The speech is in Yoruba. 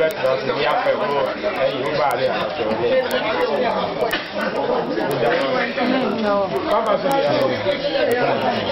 bẹ tọ́ sí ní afẹ́ fún ẹ̀yìn ó bá rẹ̀ àtọ̀ ní. Bábà sọ̀rọ̀ yàtọ̀.